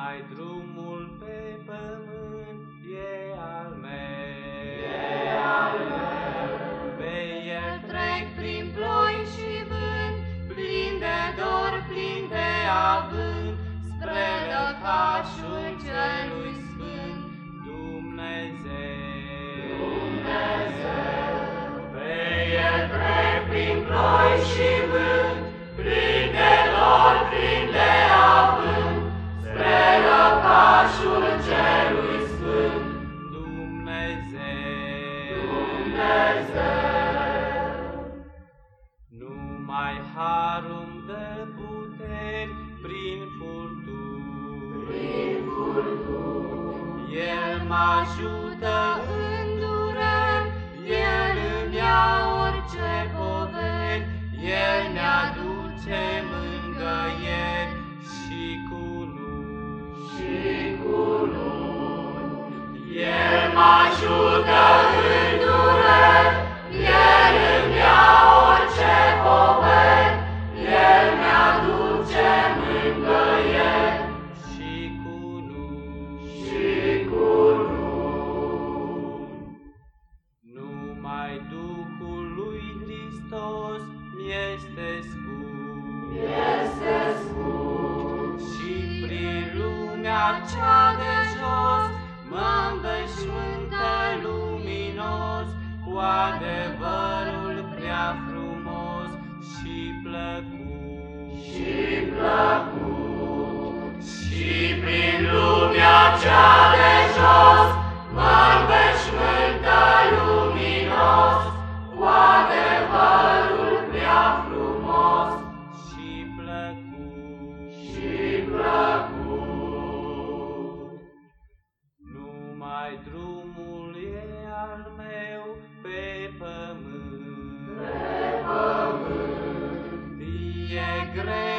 Numai drumul pe pământ El mă ajută în dureri, El îmi ia orice poveri, El ne aduce mângăieri și cu nu. și cu luni. El cea de jos mă înveșmântă luminos cu adevărul prea frumos și plăcut. și plăcut. Și prin lumea cea de jos mă înveșmântă luminos cu adevărul prea frumos și plăcut. Numai drumul e al meu pe pământ. Pe pământ Fie greul cât de greu,